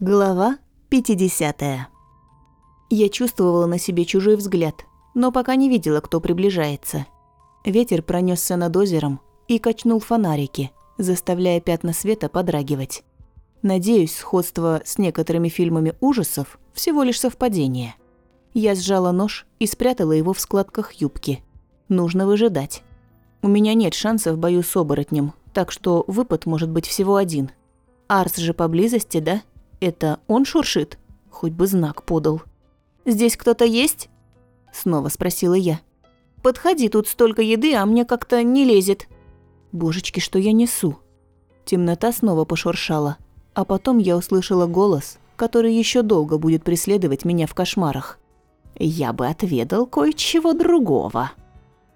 Глава 50. Я чувствовала на себе чужой взгляд, но пока не видела, кто приближается. Ветер пронесся над озером и качнул фонарики, заставляя пятна света подрагивать. Надеюсь, сходство с некоторыми фильмами ужасов – всего лишь совпадение. Я сжала нож и спрятала его в складках юбки. Нужно выжидать. У меня нет шанса в бою с оборотнем, так что выпад может быть всего один. Арс же поблизости, да? Это он шуршит? Хоть бы знак подал. «Здесь кто-то есть?» Снова спросила я. «Подходи, тут столько еды, а мне как-то не лезет». Божечки, что я несу? Темнота снова пошуршала, а потом я услышала голос, который еще долго будет преследовать меня в кошмарах. «Я бы отведал кое-чего другого».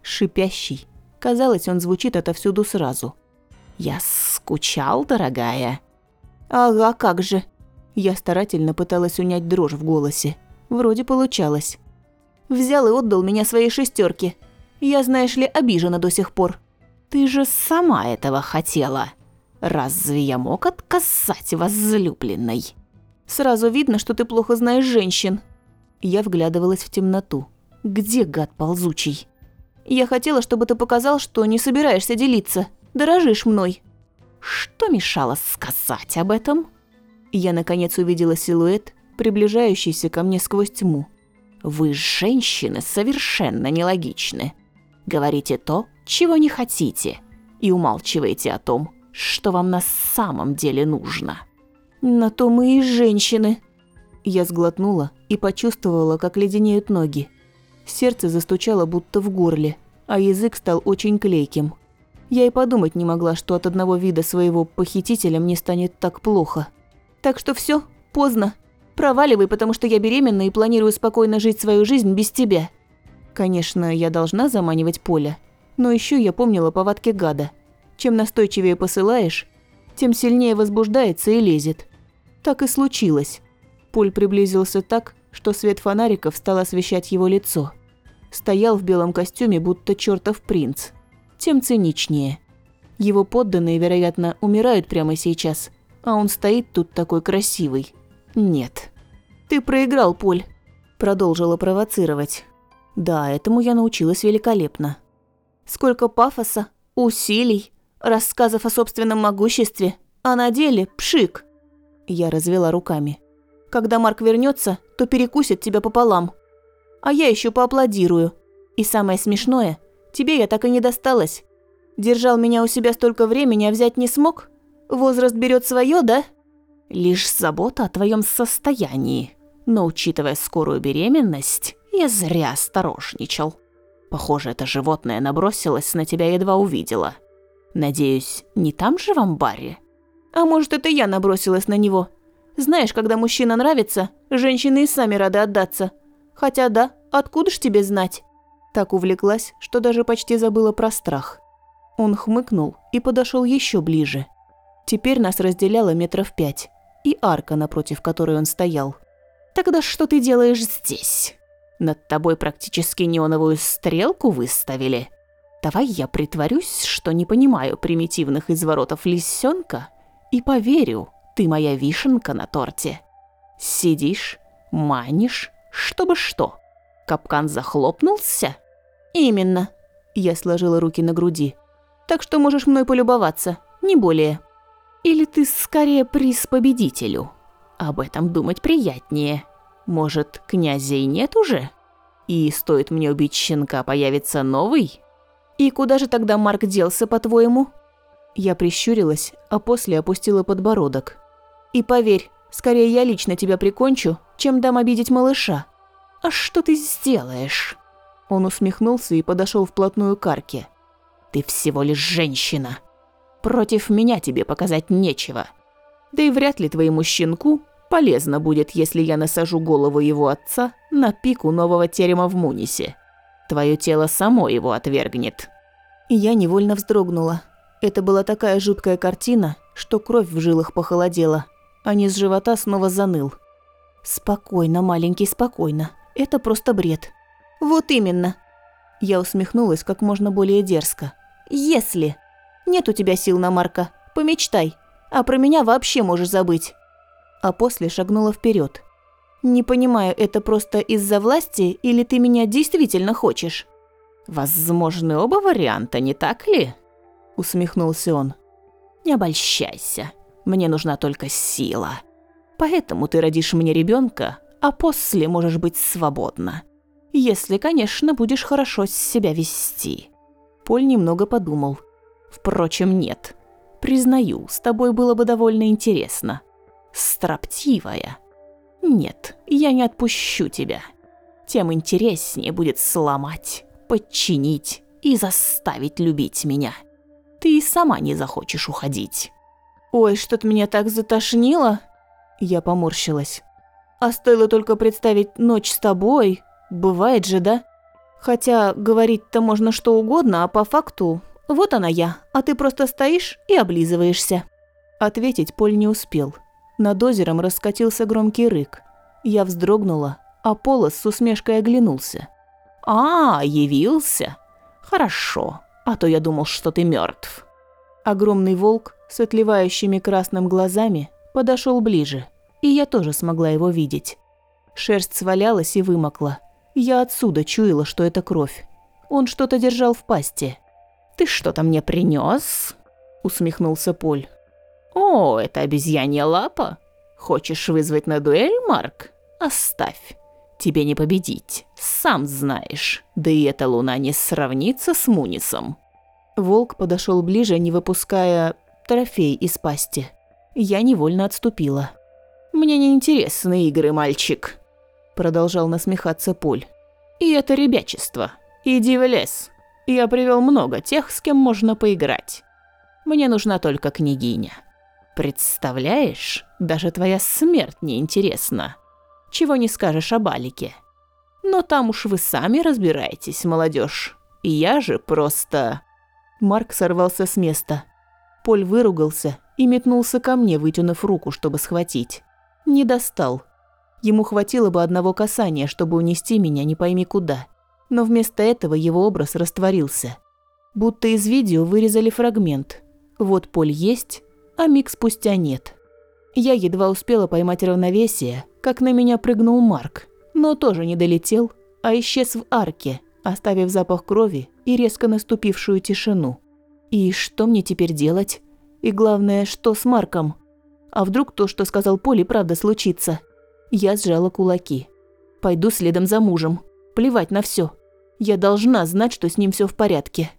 Шипящий. Казалось, он звучит отовсюду сразу. «Я скучал, дорогая». «Ага, как же», я старательно пыталась унять дрожь в голосе. Вроде получалось. Взял и отдал меня своей шестерке. Я, знаешь ли, обижена до сих пор. Ты же сама этого хотела. Разве я мог отказать возлюбленной? Сразу видно, что ты плохо знаешь женщин. Я вглядывалась в темноту. Где гад ползучий? Я хотела, чтобы ты показал, что не собираешься делиться. Дорожишь мной. Что мешало сказать об этом? Я, наконец, увидела силуэт, приближающийся ко мне сквозь тьму. «Вы, женщины, совершенно нелогичны. Говорите то, чего не хотите, и умалчиваете о том, что вам на самом деле нужно». «На то мы и женщины». Я сглотнула и почувствовала, как леденеют ноги. Сердце застучало будто в горле, а язык стал очень клейким. Я и подумать не могла, что от одного вида своего похитителя мне станет так плохо. Так что все, поздно. Проваливай, потому что я беременна и планирую спокойно жить свою жизнь без тебя. Конечно, я должна заманивать Поля, но еще я помнила повадки гада. Чем настойчивее посылаешь, тем сильнее возбуждается и лезет. Так и случилось. Поль приблизился так, что свет фонариков стал освещать его лицо. Стоял в белом костюме, будто чертов принц. Тем циничнее. Его подданные, вероятно, умирают прямо сейчас, а он стоит тут такой красивый. Нет. Ты проиграл, Поль. Продолжила провоцировать. Да, этому я научилась великолепно. Сколько пафоса, усилий, рассказов о собственном могуществе, а на деле пшик. Я развела руками. Когда Марк вернется, то перекусит тебя пополам. А я еще поаплодирую. И самое смешное, тебе я так и не досталась. Держал меня у себя столько времени, а взять не смог? Возраст берет свое, да? Лишь забота о твоем состоянии. Но учитывая скорую беременность, я зря осторожничал. Похоже, это животное набросилось на тебя едва увидела. Надеюсь, не там же в амбаре? А может, это я набросилась на него? Знаешь, когда мужчина нравится, женщины и сами рады отдаться. Хотя да, откуда ж тебе знать? Так увлеклась, что даже почти забыла про страх. Он хмыкнул и подошел еще ближе. Теперь нас разделяло метров пять. И арка, напротив которой он стоял. «Тогда что ты делаешь здесь? Над тобой практически неоновую стрелку выставили. Давай я притворюсь, что не понимаю примитивных изворотов лисенка и поверю, ты моя вишенка на торте. Сидишь, манишь, чтобы что? Капкан захлопнулся? Именно. Я сложила руки на груди. Так что можешь мной полюбоваться, не более. Или ты скорее приз победителю? Об этом думать приятнее. Может, князей нет уже? И стоит мне убить щенка, появится новый? И куда же тогда Марк делся, по-твоему? Я прищурилась, а после опустила подбородок. И поверь, скорее я лично тебя прикончу, чем дам обидеть малыша. А что ты сделаешь? Он усмехнулся и подошел вплотную к арке. Ты всего лишь женщина. Против меня тебе показать нечего. Да и вряд ли твоему щенку полезно будет, если я насажу голову его отца на пику нового терема в Мунисе. Твое тело само его отвергнет». И я невольно вздрогнула. Это была такая жуткая картина, что кровь в жилах похолодела, а низ живота снова заныл. «Спокойно, маленький, спокойно. Это просто бред». «Вот именно». Я усмехнулась как можно более дерзко. «Если...» Нет у тебя сил на Марка. Помечтай. А про меня вообще можешь забыть». а после шагнула вперед. «Не понимаю, это просто из-за власти или ты меня действительно хочешь?» «Возможны оба варианта, не так ли?» – усмехнулся он. «Не обольщайся, мне нужна только сила. Поэтому ты родишь мне ребенка, а после можешь быть свободна. Если, конечно, будешь хорошо себя вести». Поль немного подумал. «Впрочем, нет. Признаю, с тобой было бы довольно интересно. Строптивая. Нет, я не отпущу тебя. Тем интереснее будет сломать, подчинить и заставить любить меня. Ты и сама не захочешь уходить». «Ой, что-то меня так затошнило!» Я поморщилась. «А стоило только представить ночь с тобой. Бывает же, да? Хотя говорить-то можно что угодно, а по факту вот она я, а ты просто стоишь и облизываешься». Ответить Поль не успел. Над озером раскатился громкий рык. Я вздрогнула, а Полос с усмешкой оглянулся. «А, явился? Хорошо, а то я думал, что ты мертв. Огромный волк с отливающими красным глазами подошел ближе, и я тоже смогла его видеть. Шерсть свалялась и вымокла. Я отсюда чуяла, что это кровь. Он что-то держал в пасти. «Ты что-то мне принес? усмехнулся Поль. «О, это обезьянья лапа? Хочешь вызвать на дуэль, Марк? Оставь. Тебе не победить, сам знаешь. Да и эта луна не сравнится с Мунисом». Волк подошел ближе, не выпуская трофей из пасти. Я невольно отступила. «Мне не интересны игры, мальчик», – продолжал насмехаться Поль. «И это ребячество. Иди в лес, я привел много тех, с кем можно поиграть. Мне нужна только княгиня. Представляешь, даже твоя смерть не интересна. Чего не скажешь о Балике. Но там уж вы сами разбираетесь, молодежь. И я же просто... Марк сорвался с места. Поль выругался и метнулся ко мне, вытянув руку, чтобы схватить. Не достал. Ему хватило бы одного касания, чтобы унести меня не пойми куда но вместо этого его образ растворился. Будто из видео вырезали фрагмент. Вот Поль есть, а миг спустя нет. Я едва успела поймать равновесие, как на меня прыгнул Марк, но тоже не долетел, а исчез в арке, оставив запах крови и резко наступившую тишину. И что мне теперь делать? И главное, что с Марком? А вдруг то, что сказал Поль, и правда случится? Я сжала кулаки. Пойду следом за мужем. Плевать на все. Я должна знать, что с ним все в порядке.